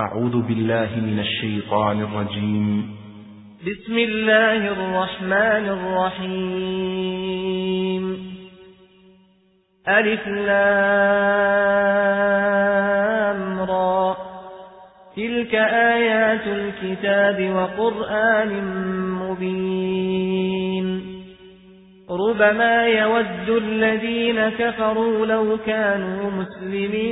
أعوذ بالله من الشيطان الرجيم. بسم الله الرحمن الرحيم. ألف لام را. تلك آيات الكتاب وقرآن مبين. ربما يود الذين كفروا لو كانوا مسلمين.